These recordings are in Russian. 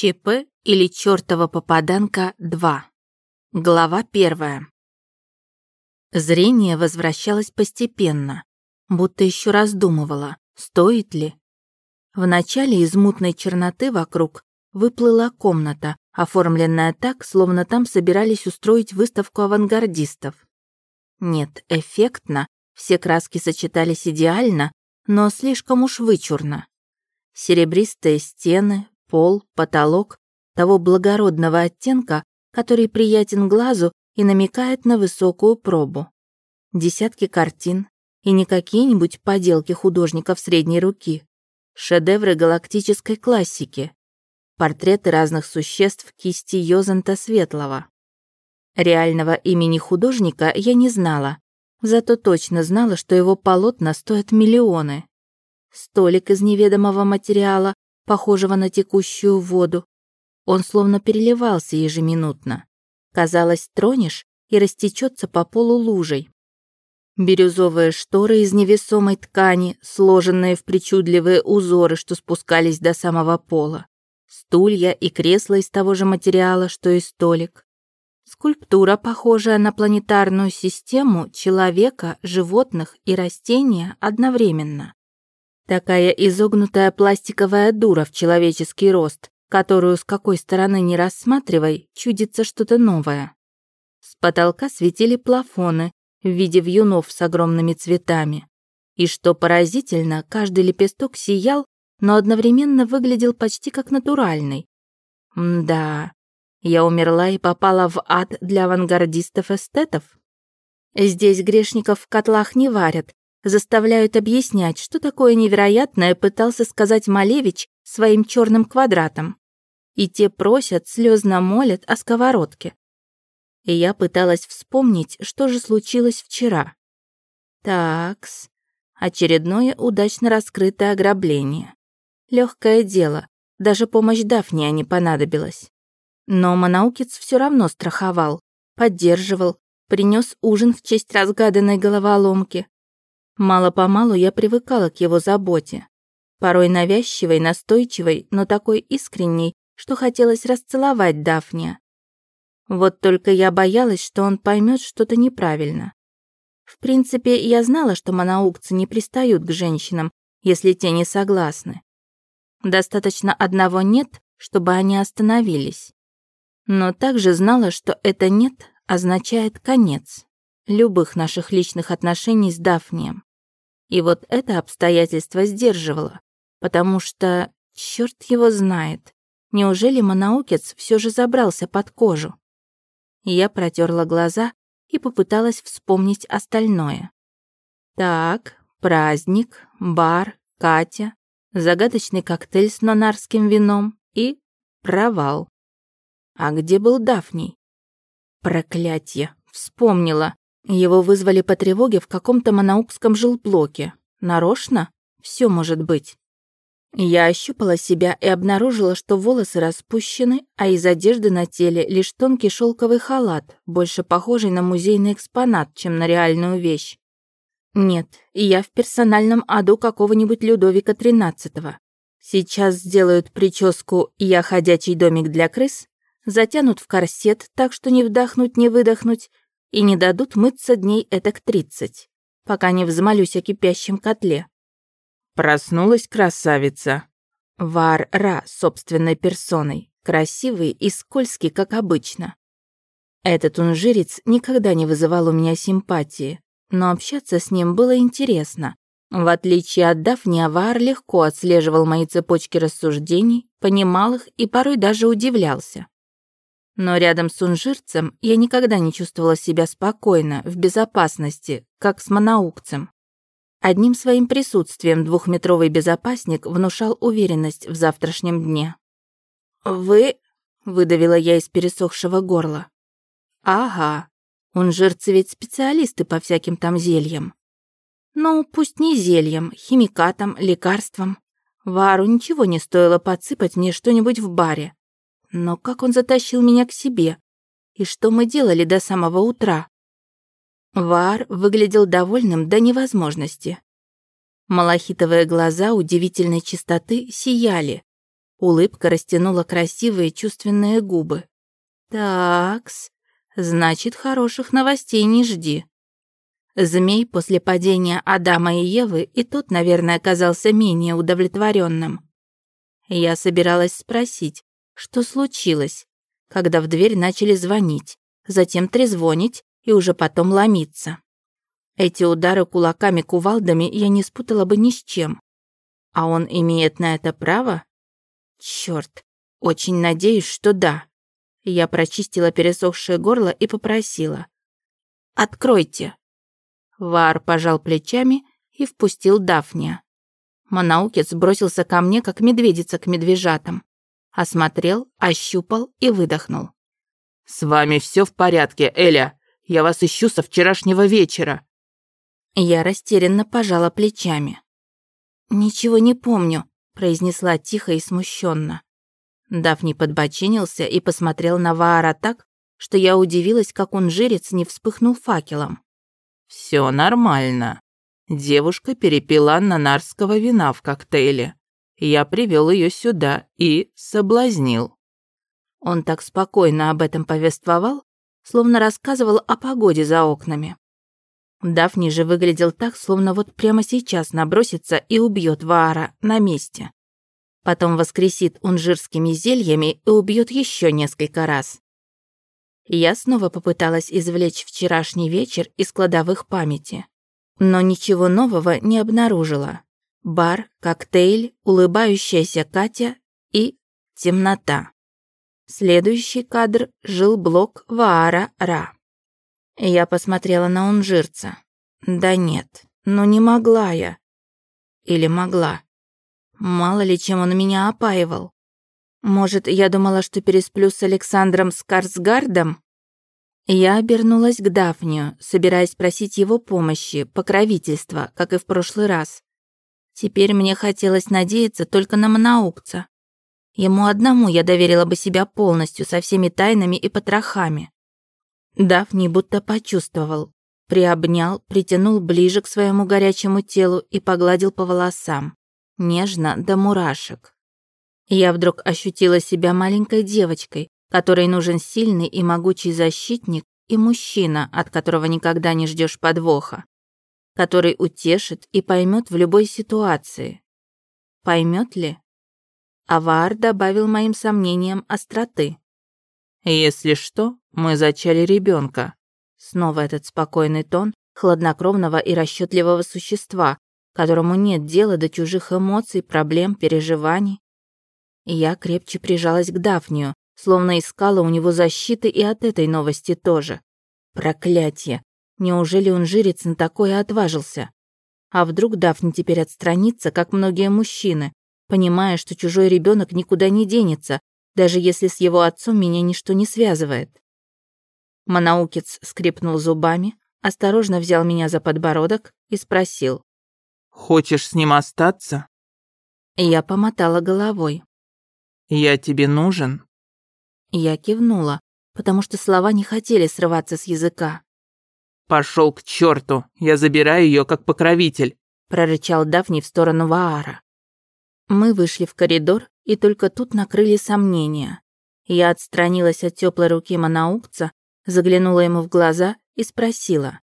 ЧП или чёртова попаданка 2. Глава первая. Зрение возвращалось постепенно, будто еще раздумывала, стоит ли. Вначале из мутной черноты вокруг выплыла комната, оформленная так, словно там собирались устроить выставку авангардистов. Нет, эффектно, все краски сочетались идеально, но слишком уж вычурно. Серебристые стены, пол, потолок того благородного оттенка, который приятен глазу и намекает на высокую пробу. Десятки картин, и не какие-нибудь поделки художников средней руки. Шедевры галактической классики. Портреты разных существ кисти Йозанта Светлого. Реального имени художника я не знала, зато точно знала, что его полотна стоят миллионы. Столик из неведомого материала, похожего на текущую воду. Он словно переливался ежеминутно. Казалось, тронешь и растечется по полу лужей. Бирюзовые шторы из невесомой ткани, сложенные в причудливые узоры, что спускались до самого пола. Стулья и кресла из того же материала, что и столик. Скульптура, похожая на планетарную систему человека, животных и растения одновременно. Такая изогнутая пластиковая дура в человеческий рост, которую с какой стороны не рассматривай, чудится что-то новое. С потолка светили плафоны в виде вьюнов с огромными цветами. И что поразительно, каждый лепесток сиял, но одновременно выглядел почти как натуральный. Мда, я умерла и попала в ад для авангардистов-эстетов. Здесь грешников в котлах не варят, заставляют объяснять, что такое невероятное пытался сказать Малевич своим черным квадратом. И те просят, слезно молят о сковородке. И я пыталась вспомнить, что же случилось вчера. Такс, очередное удачно раскрытое ограбление. Легкое дело, даже помощь Дафния не понадобилась. Но Манаукец все равно страховал, поддерживал, принес ужин в честь разгаданной головоломки, Мало-помалу я привыкала к его заботе. Порой навязчивой, настойчивой, но такой искренней, что хотелось расцеловать Дафния. Вот только я боялась, что он поймет что-то неправильно. В принципе, я знала, что монаукцы не пристают к женщинам, если те не согласны. Достаточно одного «нет», чтобы они остановились. Но также знала, что это «нет» означает конец любых наших личных отношений с Дафнием. И вот это обстоятельство сдерживало, потому что, черт его знает, неужели Манаукец все же забрался под кожу? Я протерла глаза и попыталась вспомнить остальное. Так, праздник, бар, Катя, загадочный коктейль с нонарским вином и провал. А где был Дафний? Проклятье, вспомнила. Его вызвали по тревоге в каком-то монаукском жилблоке. Нарочно? Все может быть. Я ощупала себя и обнаружила, что волосы распущены, а из одежды на теле лишь тонкий шелковый халат, больше похожий на музейный экспонат, чем на реальную вещь. Нет, я в персональном аду какого-нибудь Людовика XIII. Сейчас сделают прическу «Я ходячий домик для крыс», затянут в корсет так, что не вдохнуть, не выдохнуть, и не дадут мыться дней этак тридцать, пока не взмолюсь о кипящем котле. Проснулась красавица. Вар-Ра собственной персоной, красивый и скользкий, как обычно. Этот унжирец никогда не вызывал у меня симпатии, но общаться с ним было интересно. В отличие от Дафни, Авар легко отслеживал мои цепочки рассуждений, понимал их и порой даже удивлялся. Но рядом с унжирцем я никогда не чувствовала себя спокойно, в безопасности, как с монаукцем. Одним своим присутствием двухметровый безопасник внушал уверенность в завтрашнем дне. «Вы...» — выдавила я из пересохшего горла. «Ага, унжирцы ведь специалисты по всяким там зельям. Ну, пусть не зельям, химикатам, лекарствам. Вару ничего не стоило подсыпать мне что-нибудь в баре. Но как он затащил меня к себе? И что мы делали до самого утра? Вар выглядел довольным до невозможности. Малахитовые глаза удивительной чистоты сияли. Улыбка растянула красивые чувственные губы. «Такс, значит, хороших новостей не жди». Змей после падения Адама и Евы и тот, наверное, оказался менее удовлетворенным. Я собиралась спросить, что случилось, когда в дверь начали звонить, затем трезвонить и уже потом ломиться. Эти удары кулаками-кувалдами я не спутала бы ни с чем. А он имеет на это право? Черт, очень надеюсь, что да. Я прочистила пересохшее горло и попросила. «Откройте». Вар пожал плечами и впустил Дафния. Манаукец бросился ко мне, как медведица к медвежатам. Осмотрел, ощупал и выдохнул. «С вами все в порядке, Эля. Я вас ищу со вчерашнего вечера». Я растерянно пожала плечами. «Ничего не помню», — произнесла тихо и смущенно. Дафни подбочинился и посмотрел на Ваара так, что я удивилась, как он жирец не вспыхнул факелом. Все нормально. Девушка перепила нанарского вина в коктейле. Я привел ее сюда и соблазнил. Он так спокойно об этом повествовал, словно рассказывал о погоде за окнами. Дафни же выглядел так, словно вот прямо сейчас набросится и убьет Ваара на месте. Потом воскресит унжирскими зельями и убьет еще несколько раз. Я снова попыталась извлечь вчерашний вечер из кладовых памяти, но ничего нового не обнаружила. Бар, коктейль, улыбающаяся Катя и темнота. Следующий кадр жил блок Ваара Ра. Я посмотрела на унжирца. Да нет, ну не могла я. Или могла. Мало ли чем он меня опаивал. Может, я думала, что пересплю с Александром Скарсгардом? Я обернулась к Дафнию, собираясь просить его помощи, покровительства, как и в прошлый раз. Теперь мне хотелось надеяться только на Манаукца. Ему одному я доверила бы себя полностью, со всеми тайнами и потрохами. Дафни будто почувствовал, приобнял, притянул ближе к своему горячему телу и погладил по волосам нежно до мурашек. Я вдруг ощутила себя маленькой девочкой, которой нужен сильный и могучий защитник и мужчина, от которого никогда не ждешь подвоха, который утешит и поймет в любой ситуации. Поймет ли? Авар добавил моим сомнениям остроты. «Если что, мы зачали ребенка. Снова этот спокойный тон хладнокровного и расчетливого существа, которому нет дела до чужих эмоций, проблем, переживаний. Я крепче прижалась к Дафнию, словно искала у него защиты и от этой новости тоже. Проклятье! Неужели он жирец на такое отважился? А вдруг Дафни теперь отстранится, как многие мужчины, понимая, что чужой ребенок никуда не денется, даже если с его отцом меня ничто не связывает? Манаукец скрипнул зубами, осторожно взял меня за подбородок и спросил. Хочешь с ним остаться?» Я помотала головой. «Я тебе нужен?» Я кивнула, потому что слова не хотели срываться с языка. Пошел к черту, я забираю ее как покровитель, прорычал Дафни в сторону Ваара. Мы вышли в коридор, и только тут накрыли сомнения. Я отстранилась от теплой руки Манаукца, заглянула ему в глаза и спросила.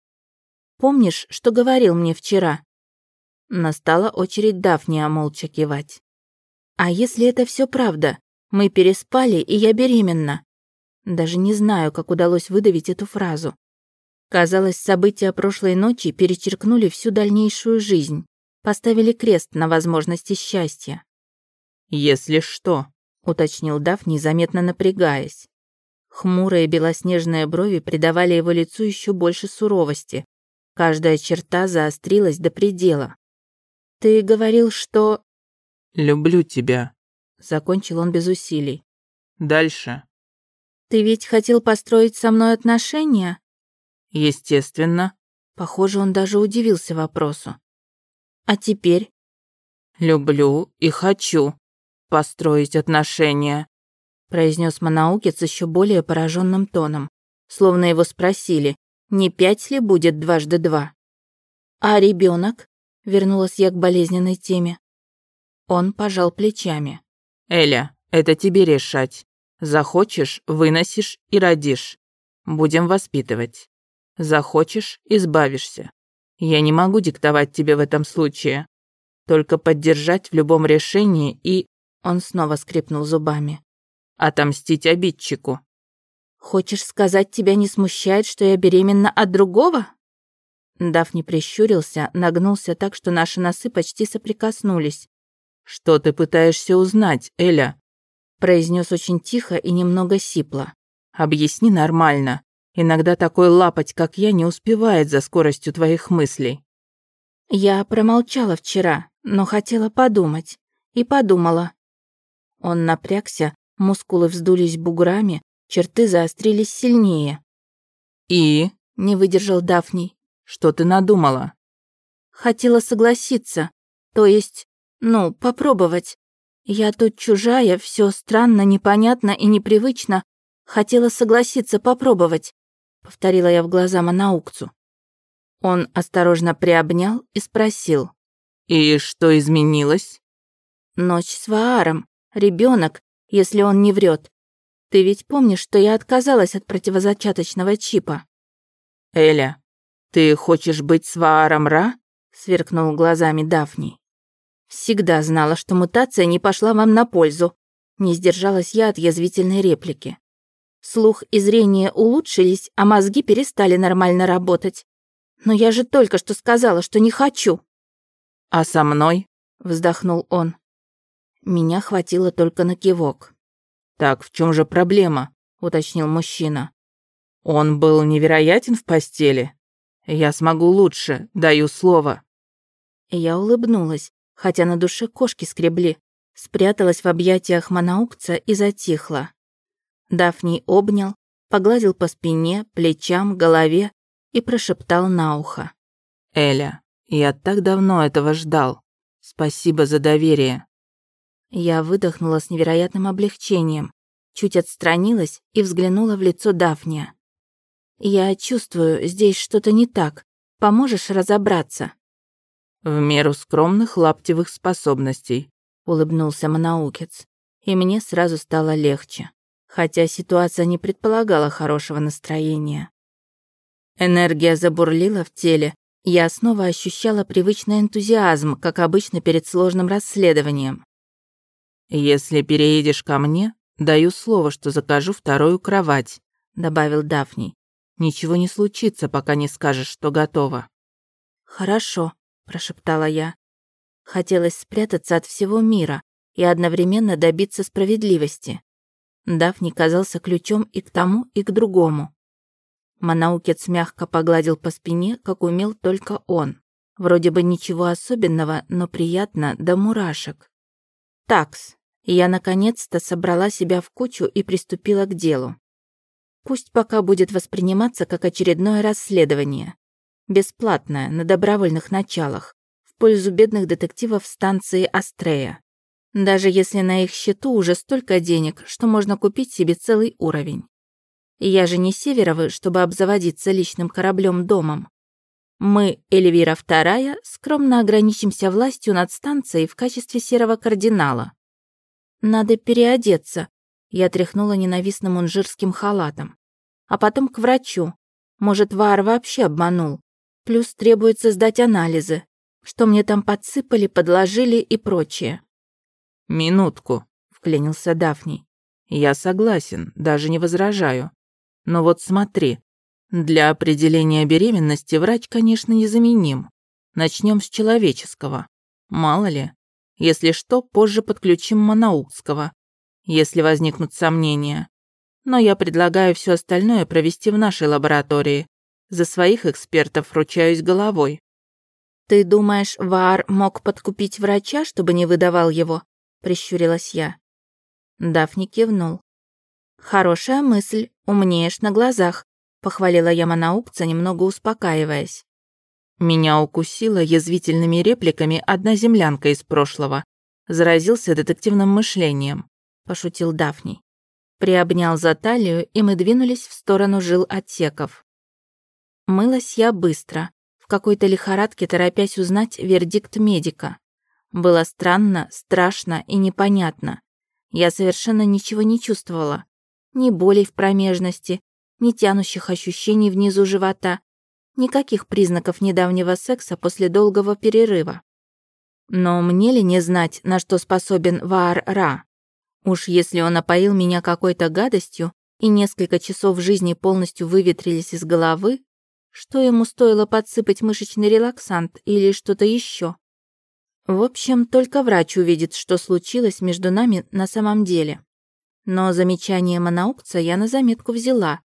«Помнишь, что говорил мне вчера?» Настала очередь Дафния молча кивать. «А если это все правда? Мы переспали, и я беременна». Даже не знаю, как удалось выдавить эту фразу. Казалось, события прошлой ночи перечеркнули всю дальнейшую жизнь, поставили крест на возможности счастья. «Если что», — уточнил Даф, незаметно напрягаясь. Хмурые белоснежные брови придавали его лицу еще больше суровости. Каждая черта заострилась до предела. «Ты говорил, что...» «Люблю тебя», — закончил он без усилий. «Дальше». «Ты ведь хотел построить со мной отношения?» «Естественно». Похоже, он даже удивился вопросу. «А теперь?» «Люблю и хочу построить отношения», произнес Манаукец еще более пораженным тоном, словно его спросили, не пять ли будет дважды два. «А ребенок? Вернулась я к болезненной теме. Он пожал плечами. Эля, это тебе решать. Захочешь – выносишь и родишь. Будем воспитывать. Захочешь – избавишься. Я не могу диктовать тебе в этом случае. Только поддержать в любом решении и...» Он снова скрипнул зубами. «Отомстить обидчику». «Хочешь сказать, тебя не смущает, что я беременна от другого?» Дафни прищурился, нагнулся так, что наши носы почти соприкоснулись. «Что ты пытаешься узнать, Эля?» произнес очень тихо и немного сипло. «Объясни нормально. Иногда такой лапоть, как я, не успевает за скоростью твоих мыслей». Я промолчала вчера, но хотела подумать. И подумала. Он напрягся, мускулы вздулись буграми, черты заострились сильнее. «И?» — не выдержал Дафний. «Что ты надумала?» Хотела согласиться, то есть, ну, попробовать. Я тут чужая, все странно, непонятно и непривычно. Хотела согласиться попробовать, повторила я в глаза Манаукцу. Он осторожно приобнял и спросил. «И что изменилось?» «Ночь с Вааром. Ребенок, если он не врет. Ты ведь помнишь, что я отказалась от противозачаточного чипа?» «Эля, ты хочешь быть с Вааром Ра?» сверкнул глазами Дафни. Всегда знала, что мутация не пошла вам на пользу. Не сдержалась я от язвительной реплики. Слух и зрение улучшились, а мозги перестали нормально работать. Но я же только что сказала, что не хочу. А со мной? Вздохнул он. Меня хватило только на кивок. Так в чем же проблема? Уточнил мужчина. Он был невероятен в постели. Я смогу лучше, даю слово. Я улыбнулась, хотя на душе кошки скребли, спряталась в объятиях Манаукца и затихла. Дафний обнял, погладил по спине, плечам, голове и прошептал на ухо. «Эля, я так давно этого ждал. Спасибо за доверие». Я выдохнула с невероятным облегчением, чуть отстранилась и взглянула в лицо Дафния. «Я чувствую, здесь что-то не так. Поможешь разобраться?» «В меру скромных лаптевых способностей», — улыбнулся Манаукец. И мне сразу стало легче, хотя ситуация не предполагала хорошего настроения. Энергия забурлила в теле, я снова ощущала привычный энтузиазм, как обычно перед сложным расследованием. «Если переедешь ко мне, даю слово, что закажу вторую кровать», — добавил Дафний. «Ничего не случится, пока не скажешь, что готово». «Хорошо», прошептала я. Хотелось спрятаться от всего мира и одновременно добиться справедливости. Дафни казался ключом и к тому, и к другому. Манаукец мягко погладил по спине, как умел только он. Вроде бы ничего особенного, но приятно до мурашек. Такс. Я наконец-то собрала себя в кучу и приступила к делу. Пусть пока будет восприниматься как очередное расследование. Бесплатная, на добровольных началах, в пользу бедных детективов станции Астрея. Даже если на их счету уже столько денег, что можно купить себе целый уровень. Я же не Северовы, чтобы обзаводиться личным кораблем-домом. Мы, Эльвира II, скромно ограничимся властью над станцией в качестве серого кардинала. Надо переодеться. Я тряхнула ненавистным унжирским халатом. А потом к врачу. Может, Вар вообще обманул. Плюс требуется сдать анализы, что мне там подсыпали, подложили и прочее. «Минутку», — вклинился Дафний. «Я согласен, даже не возражаю. Но вот смотри, для определения беременности врач, конечно, незаменим. Начнем с человеческого. Мало ли. Если что, позже подключим Манаукского, если возникнут сомнения. Но я предлагаю все остальное провести в нашей лаборатории, за своих экспертов ручаюсь головой. «Ты думаешь, Вар мог подкупить врача, чтобы не выдавал его?» — прищурилась я. Дафни кивнул. «Хорошая мысль, умнеешь на глазах», — похвалила я Манаукца, немного успокаиваясь. Меня укусила язвительными репликами одна землянка из прошлого. Заразился детективным мышлением, пошутил Дафни. Приобнял за талию, и мы двинулись в сторону жил отсеков. Мылась я быстро, в какой-то лихорадке торопясь узнать вердикт медика. Было странно, страшно и непонятно. Я совершенно ничего не чувствовала. Ни болей в промежности, ни тянущих ощущений внизу живота, никаких признаков недавнего секса после долгого перерыва. Но мне ли не знать, на что способен Ваар-Ра? Уж если он опоил меня какой-то гадостью, и несколько часов жизни полностью выветрились из головы, что ему стоило подсыпать мышечный релаксант или что-то еще? В общем, только врач увидит, что случилось между нами на самом деле. Но замечание Манаукца я на заметку взяла.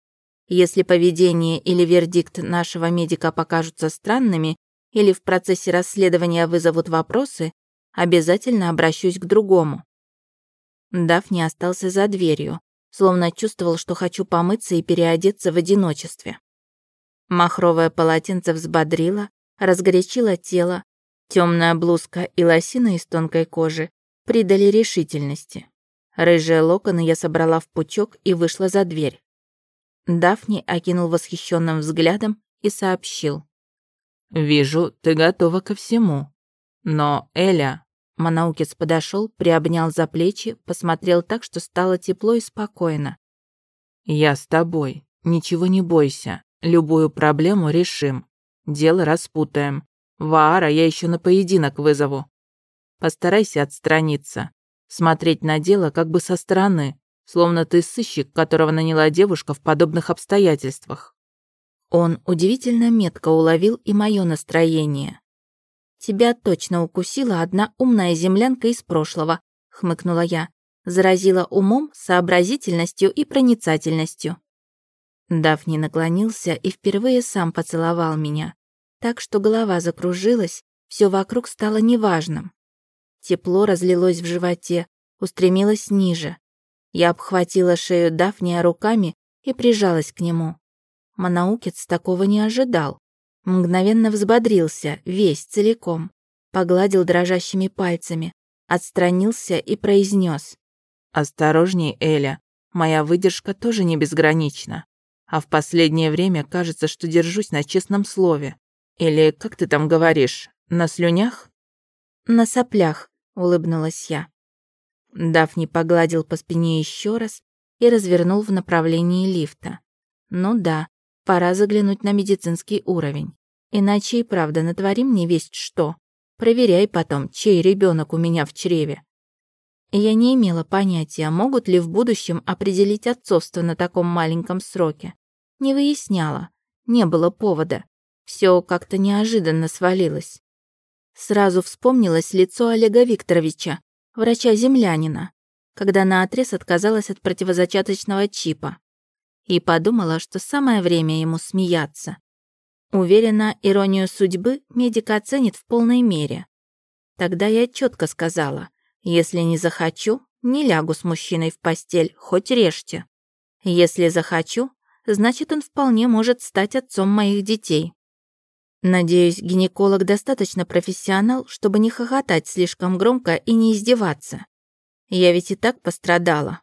Если поведение или вердикт нашего медика покажутся странными или в процессе расследования вызовут вопросы, обязательно обращусь к другому. Дафни остался за дверью, словно чувствовал, что хочу помыться и переодеться в одиночестве. Махровое полотенце взбодрило, разгорячило тело, темная блузка и лосина из тонкой кожи придали решительности. Рыжие локоны я собрала в пучок и вышла за дверь. Дафни окинул восхищенным взглядом и сообщил. «Вижу, ты готова ко всему. Но, Эля...» Манаукец подошел, приобнял за плечи, посмотрел так, что стало тепло и спокойно. «Я с тобой. Ничего не бойся. Любую проблему решим. Дело распутаем. Ваара я еще на поединок вызову. Постарайся отстраниться смотреть на дело как бы со стороны, словно ты сыщик, которого наняла девушка в подобных обстоятельствах. Он удивительно метко уловил и мое настроение. «Тебя точно укусила одна умная землянка из прошлого», — хмыкнула я. Заразила умом, сообразительностью и проницательностью. Дафни наклонился и впервые сам поцеловал меня, так что голова закружилась, все вокруг стало неважным. Тепло разлилось в животе, устремилось ниже. Я обхватила шею Дафния руками и прижалась к нему. Манаукец такого не ожидал. Мгновенно взбодрился, весь целиком. Погладил дрожащими пальцами, отстранился и произнес: «Осторожней, Эля, моя выдержка тоже не безгранична. А в последнее время кажется, что держусь на честном слове. Или, как ты там говоришь, на слюнях?» «На соплях», улыбнулась я. Дафни погладил по спине еще раз и развернул в направлении лифта. Ну да, пора заглянуть на медицинский уровень. Иначе и правда натворим не весть что. Проверяй потом, чей ребенок у меня в чреве. Я не имела понятия, могут ли в будущем определить отцовство на таком маленьком сроке. Не выясняла, не было повода. Все как-то неожиданно свалилось. Сразу вспомнилось лицо Олега Викторовича, врача-землянина, когда наотрез отказалась от противозачаточного чипа. И подумала, что самое время ему смеяться. Уверена, иронию судьбы медик оценит в полной мере. Тогда я четко сказала, если не захочу, не лягу с мужчиной в постель, хоть режьте. Если захочу, значит, он вполне может стать отцом моих детей. Надеюсь, гинеколог достаточно профессионал, чтобы не хохотать слишком громко и не издеваться. Я ведь и так пострадала.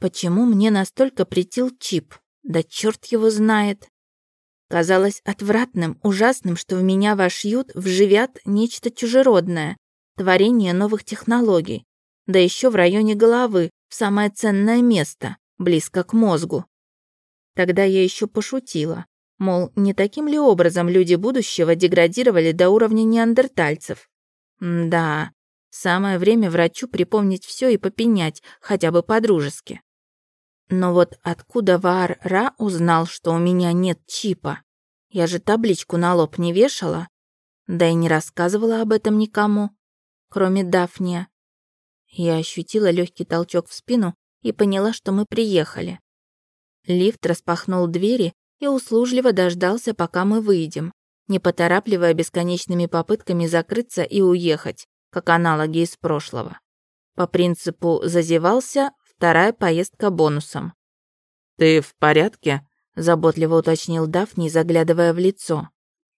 Почему мне настолько притил чип? Да черт его знает. Казалось отвратным, ужасным, что в меня вошьют, вживят нечто чужеродное, творение новых технологий, да еще в районе головы, в самое ценное место, близко к мозгу. Тогда я еще пошутила. Мол, не таким ли образом люди будущего деградировали до уровня неандертальцев? М да, самое время врачу припомнить все и попенять, хотя бы по-дружески. Но вот откуда Ваар-Ра узнал, что у меня нет чипа? Я же табличку на лоб не вешала, да и не рассказывала об этом никому, кроме Дафния. Я ощутила легкий толчок в спину и поняла, что мы приехали. Лифт распахнул двери, и услужливо дождался, пока мы выйдем, не поторапливая бесконечными попытками закрыться и уехать, как аналоги из прошлого. По принципу «зазевался» вторая поездка бонусом. «Ты в порядке?» – заботливо уточнил Дафни, заглядывая в лицо.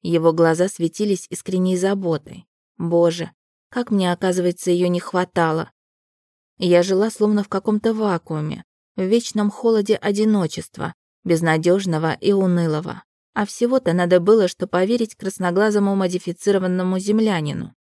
Его глаза светились искренней заботой. Боже, как мне, оказывается, ее не хватало. Я жила словно в каком-то вакууме, в вечном холоде одиночества, безнадежного и унылого. А всего-то надо было, что поверить красноглазому модифицированному землянину.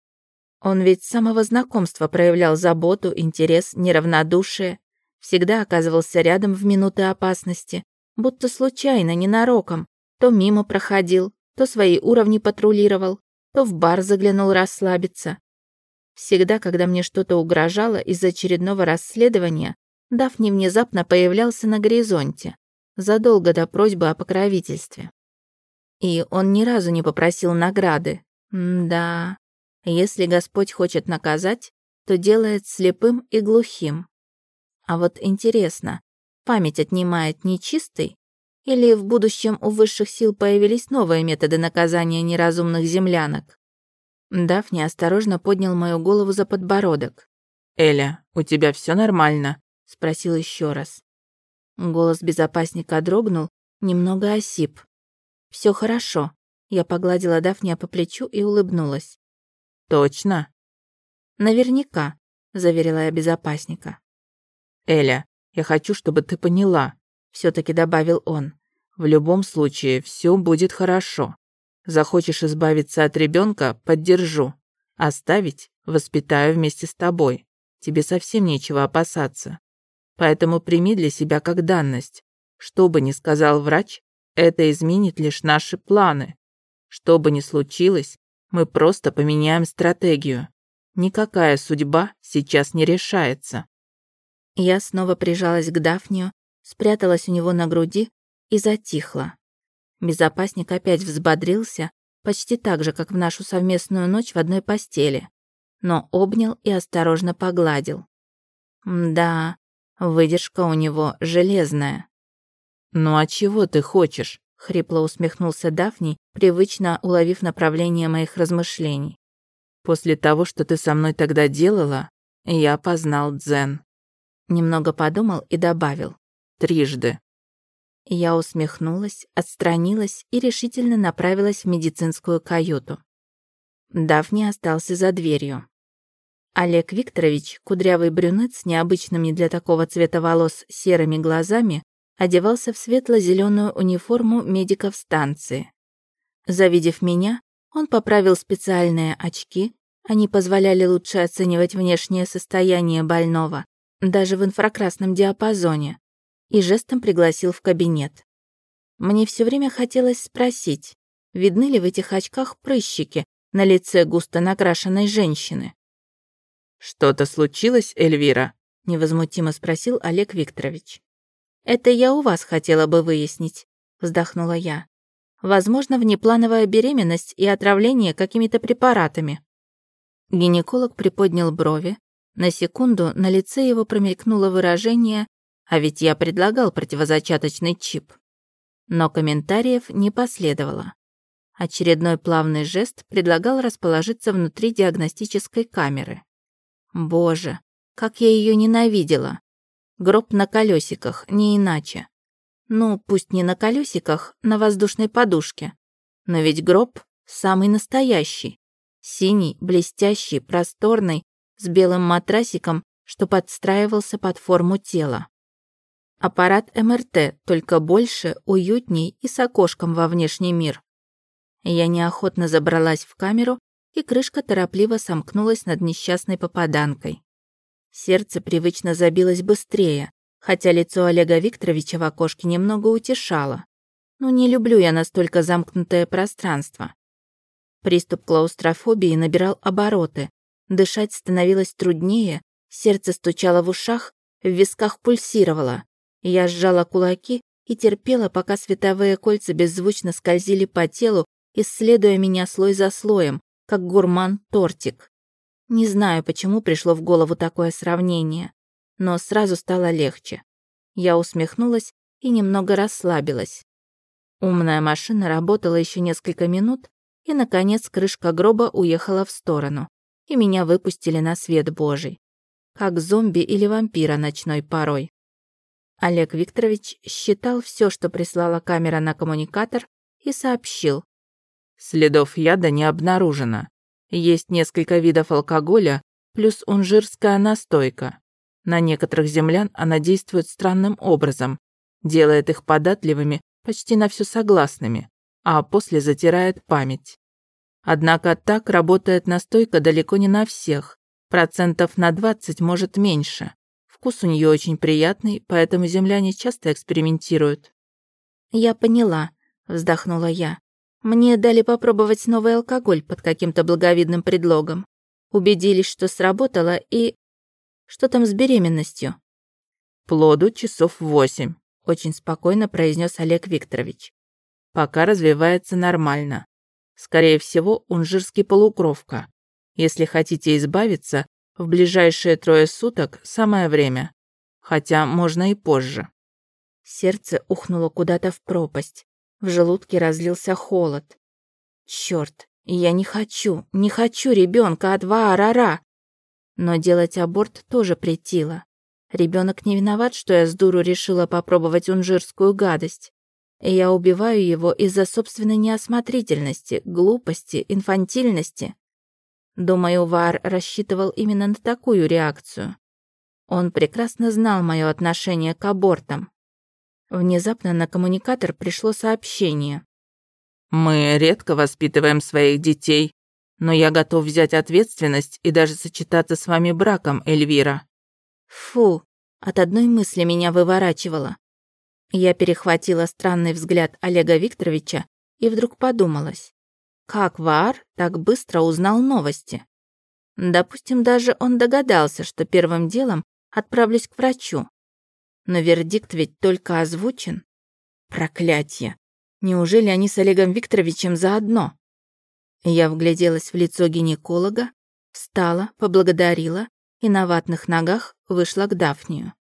Он ведь с самого знакомства проявлял заботу, интерес, неравнодушие, всегда оказывался рядом в минуты опасности, будто случайно, ненароком, то мимо проходил, то свои уровни патрулировал, то в бар заглянул расслабиться. Всегда, когда мне что-то угрожало из-за очередного расследования, Дафни внезапно появлялся на горизонте, задолго до просьбы о покровительстве. И он ни разу не попросил награды. М да, если Господь хочет наказать, то делает слепым и глухим. А вот интересно, память отнимает нечистый или в будущем у высших сил появились новые методы наказания неразумных землянок? Дафни осторожно поднял мою голову за подбородок. «Эля, у тебя все нормально?» — спросил еще раз. Голос безопасника дрогнул, немного осип. Все хорошо». Я погладила Дафния по плечу и улыбнулась. «Точно?» «Наверняка», — заверила я безопасника. «Эля, я хочу, чтобы ты поняла все-таки добавил он. В любом случае, все будет хорошо. Захочешь избавиться от ребенка, поддержу. Оставить, воспитаю вместе с тобой. Тебе совсем нечего опасаться. Поэтому прими для себя как данность. Что бы ни сказал врач, это изменит лишь наши планы. Что бы ни случилось, мы просто поменяем стратегию. Никакая судьба сейчас не решается. Я снова прижалась к Дафнию, спряталась у него на груди и затихла. Безопасник опять взбодрился, почти так же, как в нашу совместную ночь в одной постели, но обнял и осторожно погладил. Да, выдержка у него железная. «Ну а чего ты хочешь?» — хрипло усмехнулся Дафни, привычно уловив направление моих размышлений. «После того, что ты со мной тогда делала, я познал дзен». Немного подумал и добавил трижды. Я усмехнулась, отстранилась и решительно направилась в медицинскую каюту. Дафни остался за дверью. Олег Викторович, кудрявый брюнет с необычными для такого цвета волос серыми глазами, одевался в светло-зеленую униформу медиков станции. Завидев меня, он поправил специальные очки, они позволяли лучше оценивать внешнее состояние больного, даже в инфракрасном диапазоне, и жестом пригласил в кабинет. Мне все время хотелось спросить, видны ли в этих очках прыщики на лице густо накрашенной женщины. «Что-то случилось, Эльвира?» — невозмутимо спросил Олег Викторович. «Это я у вас хотела бы выяснить», — вздохнула я. «Возможно, внеплановая беременность и отравление какими-то препаратами». Гинеколог приподнял брови. На секунду на лице его промелькнуло выражение а ведь я предлагал противозачаточный чип. Но комментариев не последовало. Очередной плавный жест предлагал расположиться внутри диагностической камеры. Боже, как я ее ненавидела. Гроб на колесиках, не иначе. Ну, пусть не на колесиках, на воздушной подушке. Но ведь гроб самый настоящий. Синий, блестящий, просторный, с белым матрасиком, что подстраивался под форму тела. Аппарат МРТ, только больше, уютней и с окошком во внешний мир. Я неохотно забралась в камеру, и крышка торопливо сомкнулась над несчастной попаданкой. Сердце привычно забилось быстрее, хотя лицо Олега Викторовича в окошке немного утешало. Но не люблю я настолько замкнутое пространство. Приступ клаустрофобии набирал обороты, дышать становилось труднее, сердце стучало в ушах, в висках пульсировало. Я сжала кулаки и терпела, пока световые кольца беззвучно скользили по телу, исследуя меня слой за слоем, как гурман-тортик. Не знаю, почему пришло в голову такое сравнение, но сразу стало легче. Я усмехнулась и немного расслабилась. Умная машина работала еще несколько минут, и, наконец, крышка гроба уехала в сторону, и меня выпустили на свет Божий. Как зомби или вампира ночной порой. Олег Викторович считал все, что прислала камера на коммуникатор, и сообщил. Следов яда не обнаружено. Есть несколько видов алкоголя, плюс унжирская настойка. На некоторых землян она действует странным образом, делает их податливыми, почти на все согласными, а после затирает память. Однако так работает настойка далеко не на всех. Процентов на 20, может, меньше. Вкус у нее очень приятный, поэтому земляне часто экспериментируют. «Я поняла», — вздохнула я. «Мне дали попробовать новый алкоголь под каким-то благовидным предлогом. Убедились, что сработало, и... Что там с беременностью?» «Плоду часов восемь», — очень спокойно произнес Олег Викторович. «Пока развивается нормально. Скорее всего, унжирский полукровка. Если хотите избавиться, в ближайшие трое суток самое время. Хотя можно и позже. Сердце ухнуло куда-то в пропасть. В желудке разлился холод. Черт, я не хочу, не хочу ребенка от Ваарара. Но делать аборт тоже претило. Ребенок не виноват, что я с дуру решила попробовать унжирскую гадость. И я убиваю его из-за собственной неосмотрительности, глупости, инфантильности. Думаю, Вар рассчитывал именно на такую реакцию. Он прекрасно знал мое отношение к абортам. Внезапно на коммуникатор пришло сообщение. «Мы редко воспитываем своих детей, но я готов взять ответственность и даже сочетаться с вами браком, Эльвира». Фу, от одной мысли меня выворачивало. Я перехватила странный взгляд Олега Викторовича и вдруг подумалась, как Ваар так быстро узнал новости? Допустим, даже он догадался, что первым делом отправлюсь к врачу. Но вердикт ведь только озвучен. Проклятье! Неужели они с Олегом Викторовичем заодно? Я вгляделась в лицо гинеколога, встала, поблагодарила и на ватных ногах вышла к Дафнию.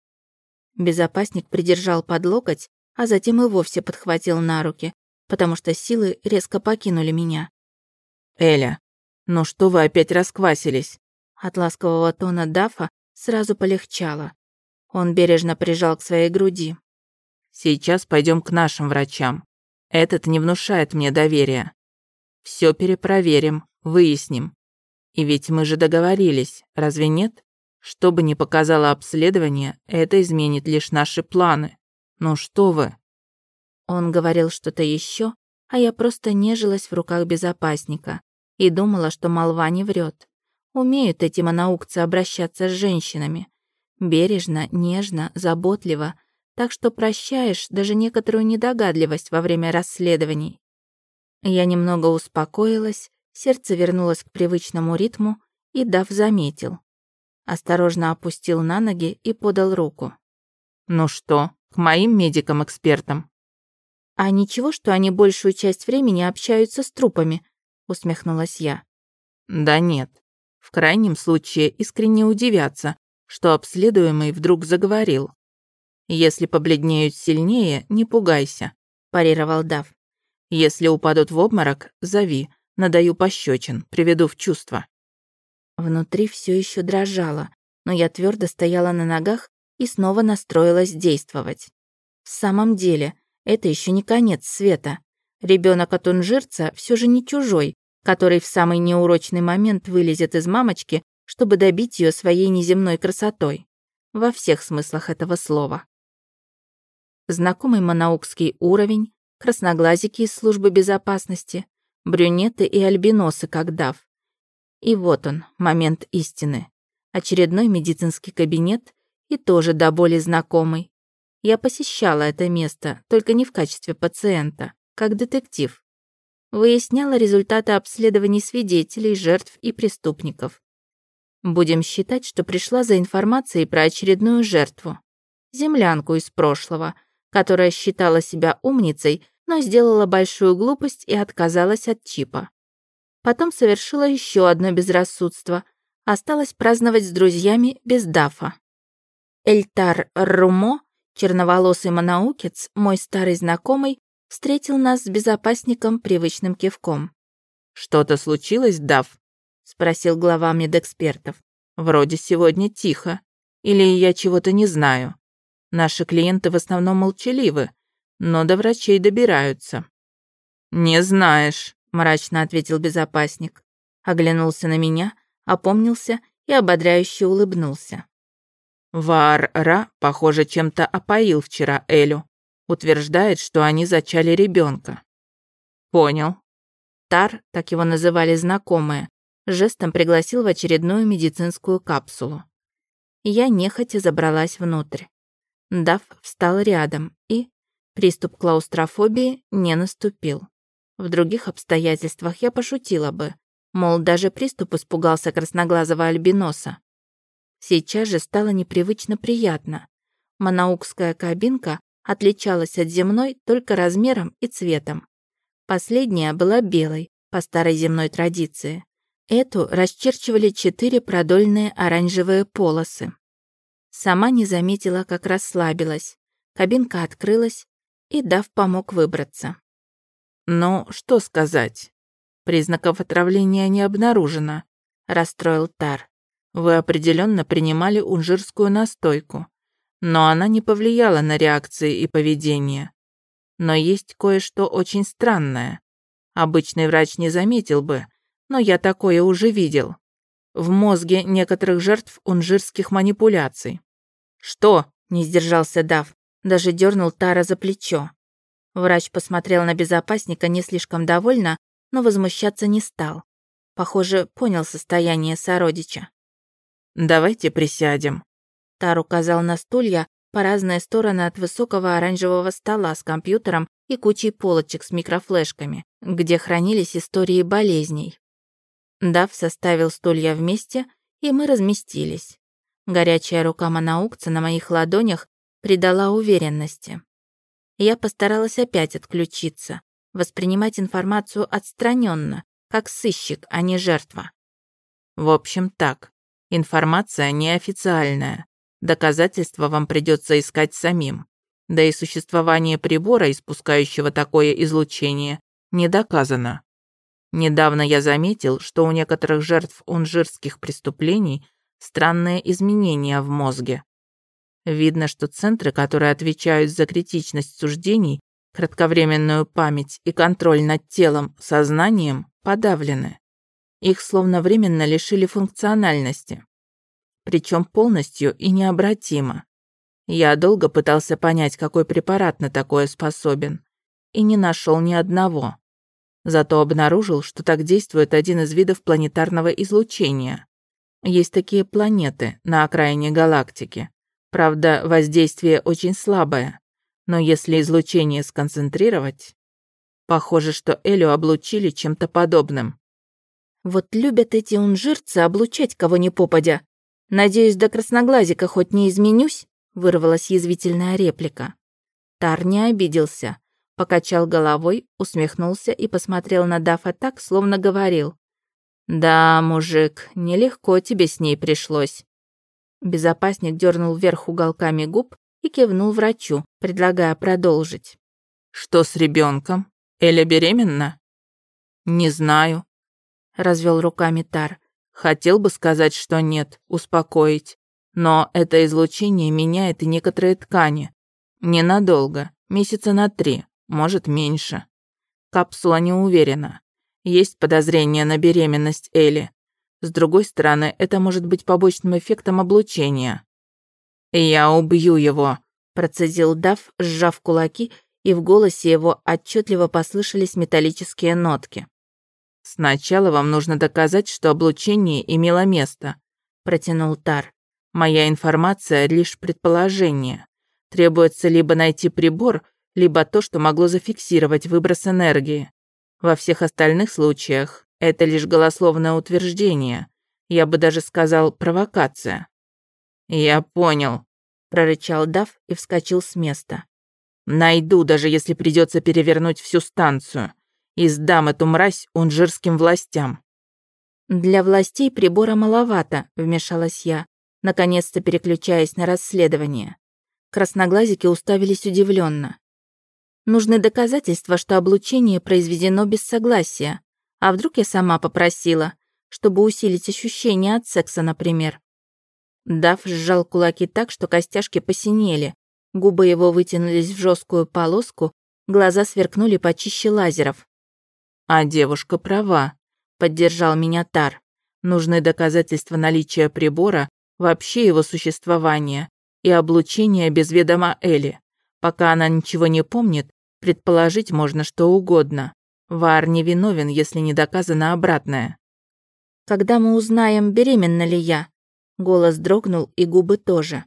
Безопасник придержал под локоть, а затем и вовсе подхватил на руки, потому что силы резко покинули меня. «Эля, ну что вы опять расквасились?» От ласкового тона Дафа сразу полегчало. Он бережно прижал к своей груди. «Сейчас пойдем к нашим врачам. Этот не внушает мне доверия. Все перепроверим, выясним. И ведь мы же договорились, разве нет? Что бы ни показало обследование, это изменит лишь наши планы. Ну что вы?» Он говорил что-то еще, а я просто нежилась в руках безопасника и думала, что молва не врет. Умеют эти монаукцы обращаться с женщинами. Бережно, нежно, заботливо, так что прощаешь даже некоторую недогадливость во время расследований. Я немного успокоилась, сердце вернулось к привычному ритму, и Дав заметил. Осторожно опустил на ноги и подал руку. «Ну что, к моим медикам-экспертам?» «А ничего, что они большую часть времени общаются с трупами?» — усмехнулась я. «Да нет. В крайнем случае искренне удивятся, что обследуемый вдруг заговорил. Если побледнеют сильнее, не пугайся», — парировал Дав. «Если упадут в обморок, зови, надаю пощечин, приведу в чувство». Внутри все еще дрожало, но я твердо стояла на ногах и снова настроилась действовать. В самом деле, это еще не конец света. Ребенок от унжирца все же не чужой, который в самый неурочный момент вылезет из мамочки, чтобы добить ее своей неземной красотой. Во всех смыслах этого слова. Знакомый манаукский уровень, красноглазики из службы безопасности, брюнеты и альбиносы, как дав. И вот он, момент истины. Очередной медицинский кабинет и тоже до боли знакомый. Я посещала это место, только не в качестве пациента, как детектив. Выясняла результаты обследований свидетелей, жертв и преступников. Будем считать, что пришла за информацией про очередную жертву. Землянку из прошлого, которая считала себя умницей, но сделала большую глупость и отказалась от чипа. Потом совершила еще одно безрассудство. Осталось праздновать с друзьями без дафа. Эльтар Румо Черноволосый манаукец, мой старый знакомый, встретил нас с безопасником привычным кивком. «Что-то случилось, Дав?» — спросил глава медэкспертов. «Вроде сегодня тихо. Или я чего-то не знаю. Наши клиенты в основном молчаливы, но до врачей добираются». «Не знаешь», — мрачно ответил безопасник. Оглянулся на меня, опомнился и ободряюще улыбнулся. Ваар-Ра, похоже, чем-то опоил вчера Элю. Утверждает, что они зачали ребенка. Понял. Тар, так его называли знакомые, жестом пригласил в очередную медицинскую капсулу. Я нехотя забралась внутрь. Дав встал рядом и... Приступ клаустрофобии не наступил. В других обстоятельствах я пошутила бы, мол, даже приступ испугался красноглазого альбиноса. Сейчас же стало непривычно приятно. Манаукская кабинка отличалась от земной только размером и цветом. Последняя была белой, по старой земной традиции. Эту расчерчивали четыре продольные оранжевые полосы. Сама не заметила, как расслабилась. Кабинка открылась, и Дав помог выбраться. «Ну, что сказать? Признаков отравления не обнаружено», — расстроил Тар. «Вы определенно принимали унжирскую настойку, но она не повлияла на реакции и поведение. Но есть кое-что очень странное. Обычный врач не заметил бы, но я такое уже видел. В мозге некоторых жертв унжирских манипуляций. «Что?» — не сдержался Дав, даже дернул Тара за плечо. Врач посмотрел на безопасника не слишком довольно, но возмущаться не стал. Похоже, понял состояние сородича. «Давайте присядем». Тар указал на стулья, по разные стороны от высокого оранжевого стола с компьютером и кучей полочек с микрофлешками, где хранились истории болезней. Дав составил стулья вместе, и мы разместились. Горячая рука Манаукца на моих ладонях придала уверенности. Я постаралась опять отключиться, воспринимать информацию отстраненно, как сыщик, а не жертва. В общем, так. Информация неофициальная. Доказательства вам придется искать самим. Да и существование прибора, испускающего такое излучение, не доказано. Недавно я заметил, что у некоторых жертв унжирских преступлений странные изменения в мозге. Видно, что центры, которые отвечают за критичность суждений, кратковременную память и контроль над телом, сознанием, подавлены. Их словно временно лишили функциональности причем полностью и необратимо. Я долго пытался понять, какой препарат на такое способен, и не нашел ни одного. Зато обнаружил, что так действует один из видов планетарного излучения. Есть такие планеты на окраине галактики. Правда, воздействие очень слабое, но если излучение сконцентрировать... Похоже, что Элю облучили чем-то подобным. Вот любят эти унжирцы облучать кого ни попадя, «Надеюсь, до красноглазика хоть не изменюсь?» — вырвалась язвительная реплика. Тар не обиделся, покачал головой, усмехнулся и посмотрел на Дафа так, словно говорил. «Да, мужик, нелегко тебе с ней пришлось». Безопасник дернул вверх уголками губ и кивнул врачу, предлагая продолжить. «Что с ребенком? Эля беременна?» «Не знаю», — развел руками Тар. Хотел бы сказать, что нет, успокоить. Но это излучение меняет и некоторые ткани. Ненадолго, месяца на три, может меньше. Капсула не уверена. Есть подозрение на беременность Элли. С другой стороны, это может быть побочным эффектом облучения. «Я убью его», – процедил Дав, сжав кулаки, и в голосе его отчетливо послышались металлические нотки. «Сначала вам нужно доказать, что облучение имело место», – протянул Тар. «Моя информация – лишь предположение. Требуется либо найти прибор, либо то, что могло зафиксировать выброс энергии. Во всех остальных случаях это лишь голословное утверждение. Я бы даже сказал провокация». «Я понял», – прорычал Дав и вскочил с места. «Найду, даже если придется перевернуть всю станцию и сдам эту мразь унжирским властям». «Для властей прибора маловато», — вмешалась я, наконец-то переключаясь на расследование. Красноглазики уставились удивленно. «Нужны доказательства, что облучение произведено без согласия. А вдруг я сама попросила, чтобы усилить ощущение от секса, например?» Дав сжал кулаки так, что костяшки посинели, губы его вытянулись в жесткую полоску, глаза сверкнули почище лазеров. А девушка права, поддержал меня Тар. Нужны доказательства наличия прибора, вообще его существования и облучения без ведома Эли. Пока она ничего не помнит, предположить можно что угодно. Вар не виновен, если не доказано обратное. Когда мы узнаем, беременна ли я? Голос дрогнул, и губы тоже.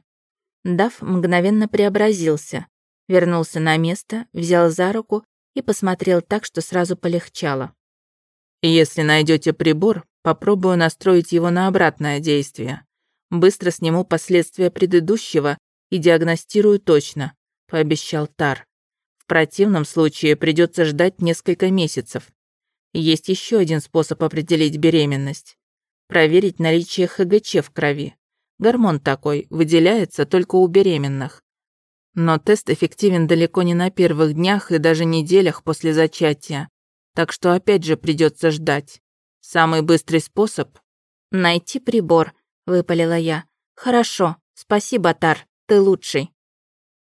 Дав мгновенно преобразился, вернулся на место, взял за руку и посмотрел так, что сразу полегчало. «Если найдете прибор, попробую настроить его на обратное действие. Быстро сниму последствия предыдущего и диагностирую точно», — пообещал Тар. «В противном случае придется ждать несколько месяцев. Есть еще один способ определить беременность. Проверить наличие ХГЧ в крови. Гормон такой выделяется только у беременных. Но тест эффективен далеко не на первых днях и даже неделях после зачатия. Так что опять же придется ждать. Самый быстрый способ — найти прибор, выпалила я. Хорошо, спасибо, Тар, ты лучший.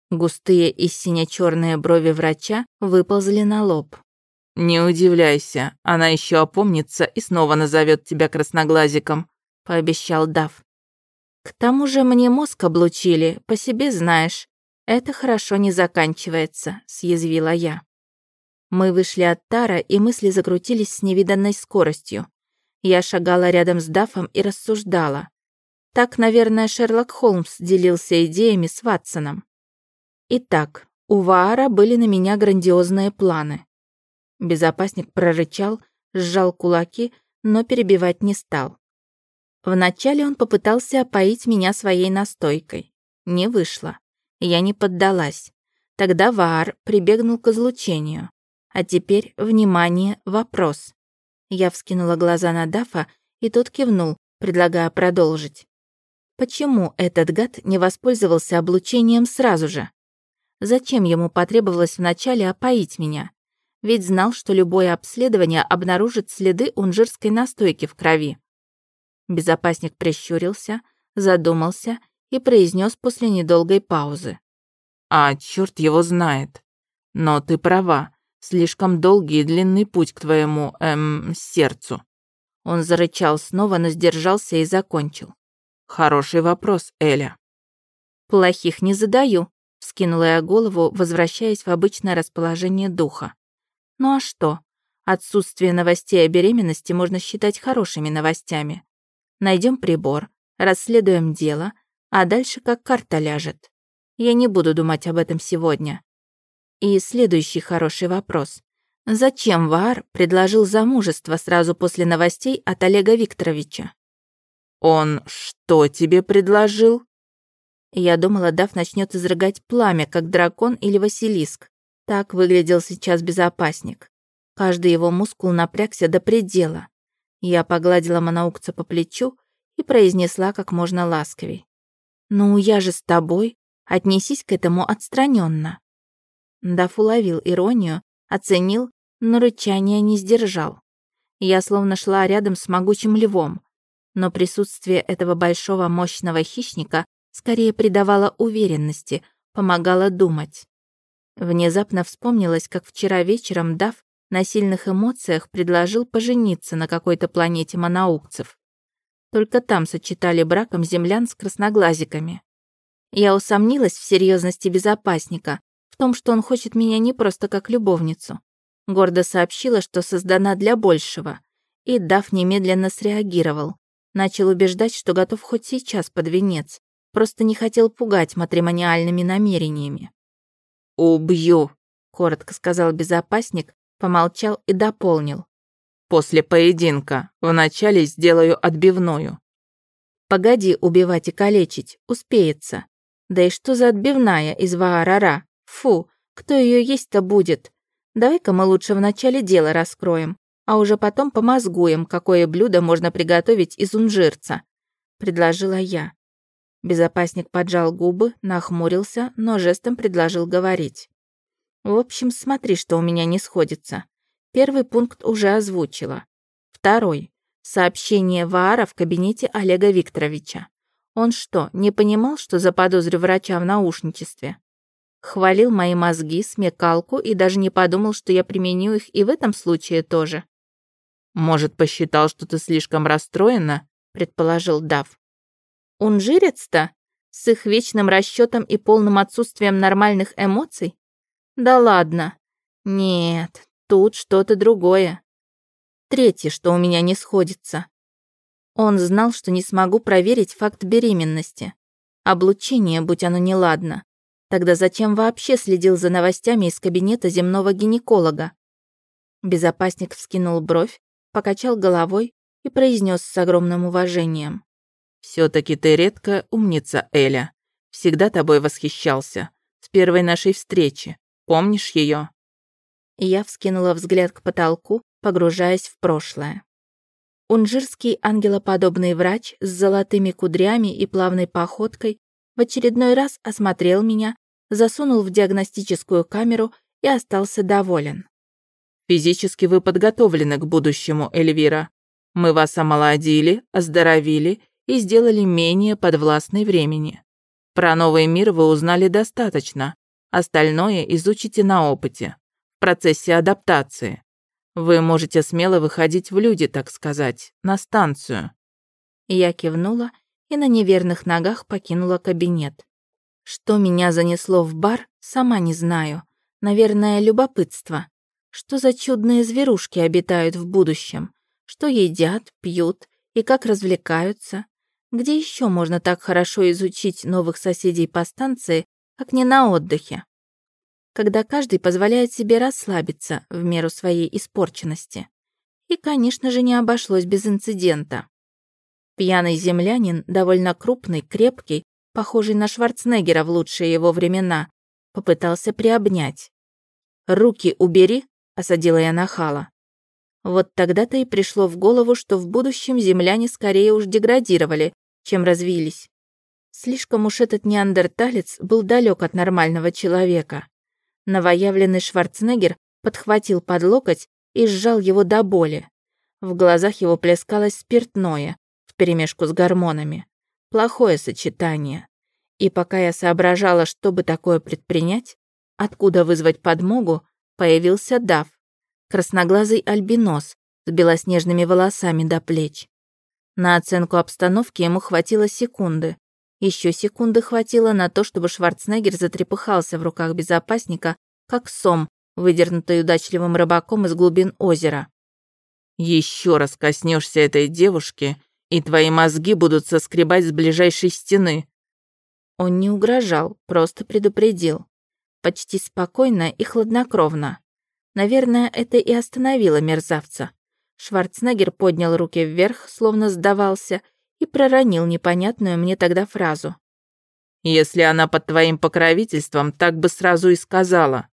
Густые и сине-черные брови врача выползли на лоб. «Не удивляйся, она еще опомнится и снова назовет тебя красноглазиком», — пообещал Дав. «К тому же мне мозг облучили, по себе знаешь. Это хорошо не заканчивается», — съязвила я. Мы вышли от Тара, и мысли закрутились с невиданной скоростью. Я шагала рядом с Дафом и рассуждала. Так, наверное, Шерлок Холмс делился идеями с Ватсоном. Итак, у Ваара были на меня грандиозные планы. Безопасник прорычал, сжал кулаки, но перебивать не стал. Вначале он попытался опоить меня своей настойкой. Не вышло. Я не поддалась. Тогда Ваар прибегнул к излучению. А теперь, внимание, вопрос. Я вскинула глаза на Дафа, и тот кивнул, предлагая продолжить. Почему этот гад не воспользовался облучением сразу же? Зачем ему потребовалось вначале опоить меня? Ведь знал, что любое обследование обнаружит следы унжирской настойки в крови. Безопасник прищурился, задумался и произнес после недолгой паузы. «А, черт его знает. Но ты права, слишком долгий и длинный путь к твоему, эм, сердцу». Он зарычал снова, но сдержался и закончил. «Хороший вопрос, Эля». «Плохих не задаю», — вскинула я голову, возвращаясь в обычное расположение духа. «Ну а что? Отсутствие новостей о беременности можно считать хорошими новостями. Найдем прибор, расследуем дело, а дальше как карта ляжет. Я не буду думать об этом сегодня. И следующий хороший вопрос. Зачем Вар предложил замужество сразу после новостей от Олега Викторовича? «Он что тебе предложил?» Я думала, Дав начнет изрыгать пламя, как дракон или Василиск. Так выглядел сейчас безопасник. Каждый его мускул напрягся до предела. Я погладила монаукца по плечу и произнесла как можно ласковей. «Ну, я же с тобой. Отнесись к этому отстраненно. Даф уловил иронию, оценил, но рычания не сдержал. Я словно шла рядом с могучим львом, но присутствие этого большого мощного хищника скорее придавало уверенности, помогало думать. Внезапно вспомнилось, как вчера вечером Дав на сильных эмоциях предложил пожениться на какой-то планете манаукцев. Только там сочетали браком землян с красноглазиками. Я усомнилась в серьезности безопасника, в том, что он хочет меня не просто как любовницу. Гордо сообщила, что создана для большего. И Дав немедленно среагировал. Начал убеждать, что готов хоть сейчас под венец. Просто не хотел пугать матримониальными намерениями. «Убью», — коротко сказал безопасник, помолчал и дополнил. «После поединка. Вначале сделаю отбивную». «Погоди убивать и калечить, успеется. Да и что за отбивная из Ваарара? Фу, кто ее есть-то будет? Давай-ка мы лучше вначале дело раскроем, а уже потом помозгуем, какое блюдо можно приготовить из унжирца», — предложила я. Безопасник поджал губы, нахмурился, но жестом предложил говорить. В общем, смотри, что у меня не сходится. Первый пункт уже озвучила. Второй. Сообщение Ваара в кабинете Олега Викторовича. Он что, не понимал, что заподозрю врача в наушничестве? Хвалил мои мозги, смекалку и даже не подумал, что я применю их и в этом случае тоже. «Может, посчитал, что ты слишком расстроена?» — предположил Дав. «Унжирец-то? С их вечным расчетом и полным отсутствием нормальных эмоций? Да ладно. Нет, Тут что-то другое. Третье, что у меня не сходится. Он знал, что не смогу проверить факт беременности. Облучение, будь оно неладно. Тогда зачем вообще следил за новостями из кабинета земного гинеколога? Безопасник вскинул бровь, покачал головой и произнес с огромным уважением. Все таки ты редкая умница, Эля. Всегда тобой восхищался. С первой нашей встречи. Помнишь ее? Я вскинула взгляд к потолку, погружаясь в прошлое. Унжирский ангелоподобный врач с золотыми кудрями и плавной походкой в очередной раз осмотрел меня, засунул в диагностическую камеру и остался доволен. «Физически вы подготовлены к будущему, Эльвира. Мы вас омолодили, оздоровили и сделали менее подвластной времени. Про новый мир вы узнали достаточно, остальное изучите на опыте, в процессе адаптации. Вы можете смело выходить в люди, так сказать, на станцию». Я кивнула и на неверных ногах покинула кабинет. Что меня занесло в бар, сама не знаю. Наверное, любопытство. Что за чудные зверушки обитают в будущем? Что едят, пьют и как развлекаются? Где еще можно так хорошо изучить новых соседей по станции, как не на отдыхе? когда каждый позволяет себе расслабиться в меру своей испорченности. И, конечно же, не обошлось без инцидента. Пьяный землянин, довольно крупный, крепкий, похожий на Шварценеггера в лучшие его времена, попытался приобнять. «Руки убери», — осадила я нахала. Вот тогда-то и пришло в голову, что в будущем земляне скорее уж деградировали, чем развились. Слишком уж этот неандерталец был далек от нормального человека. Новоявленный Шварценеггер подхватил под локоть и сжал его до боли. В глазах его плескалось спиртное, вперемешку с гормонами. Плохое сочетание. И пока я соображала, что бы такое предпринять, откуда вызвать подмогу, появился Дав, красноглазый альбинос с белоснежными волосами до плеч. На оценку обстановки ему хватило секунды, еще секунды хватило на то, чтобы Шварценеггер затрепыхался в руках безопасника, как сом, выдернутый удачливым рыбаком из глубин озера. Еще раз коснешься этой девушки, и твои мозги будут соскребать с ближайшей стены. Он не угрожал, просто предупредил. Почти спокойно и хладнокровно. Наверное, это и остановило мерзавца. Шварценеггер поднял руки вверх, словно сдавался, и проронил непонятную мне тогда фразу. «Если она под твоим покровительством, так бы сразу и сказала».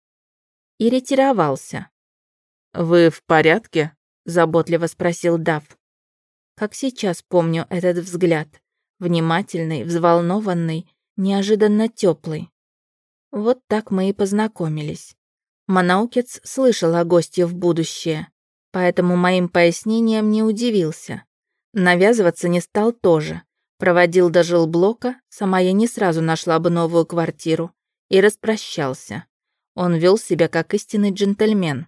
И ретировался. «Вы в порядке?» – заботливо спросил Дав. Как сейчас помню этот взгляд. Внимательный, взволнованный, неожиданно теплый. Вот так мы и познакомились. Манаукец слышал о госте в будущее, поэтому моим пояснением не удивился. Навязываться не стал тоже. Проводил до жилблока, сама я не сразу нашла бы новую квартиру, и распрощался. Он вел себя как истинный джентльмен.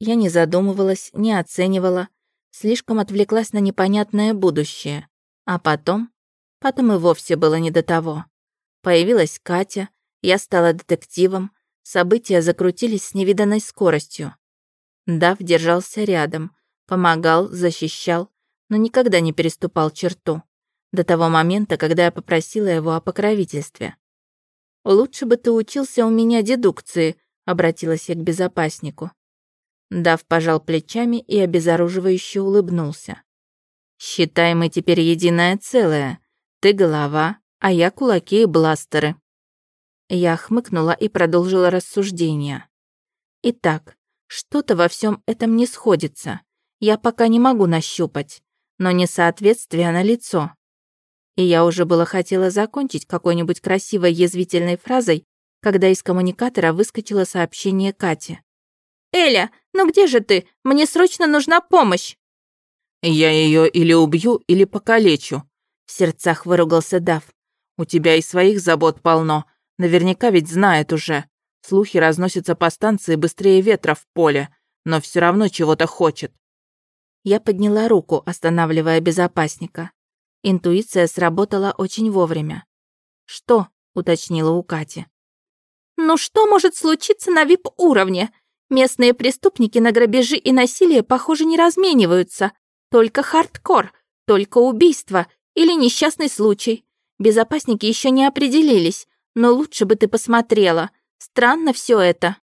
Я не задумывалась, не оценивала, слишком отвлеклась на непонятное будущее. А потом, потом и вовсе было не до того. Появилась Катя, я стала детективом, события закрутились с невиданной скоростью. Дав держался рядом, помогал, защищал, но никогда не переступал черту. До того момента, когда я попросила его о покровительстве. «Лучше бы ты учился у меня дедукции», — обратилась я к безопаснику. Дав пожал плечами и обезоруживающе улыбнулся. «Считай, мы теперь единое целое. Ты голова, а я кулаки и бластеры». Я хмыкнула и продолжила рассуждение. «Итак, что-то во всем этом не сходится. Я пока не могу нащупать но несоответствие на лицо. И я уже было хотела закончить какой-нибудь красивой язвительной фразой, когда из коммуникатора выскочило сообщение Кати. «Эля, ну где же ты? Мне срочно нужна помощь!» «Я ее или убью, или покалечу», — в сердцах выругался Дав. «У тебя и своих забот полно. Наверняка ведь знает уже. Слухи разносятся по станции быстрее ветра в поле, но все равно чего-то хочет. Я подняла руку, останавливая безопасника. Интуиция сработала очень вовремя. «Что?» — уточнила у Кати. «Ну что может случиться на вип-уровне? Местные преступники на грабежи и насилие, похоже, не размениваются. Только хардкор, только убийство или несчастный случай. Безопасники еще не определились, но лучше бы ты посмотрела. Странно все это.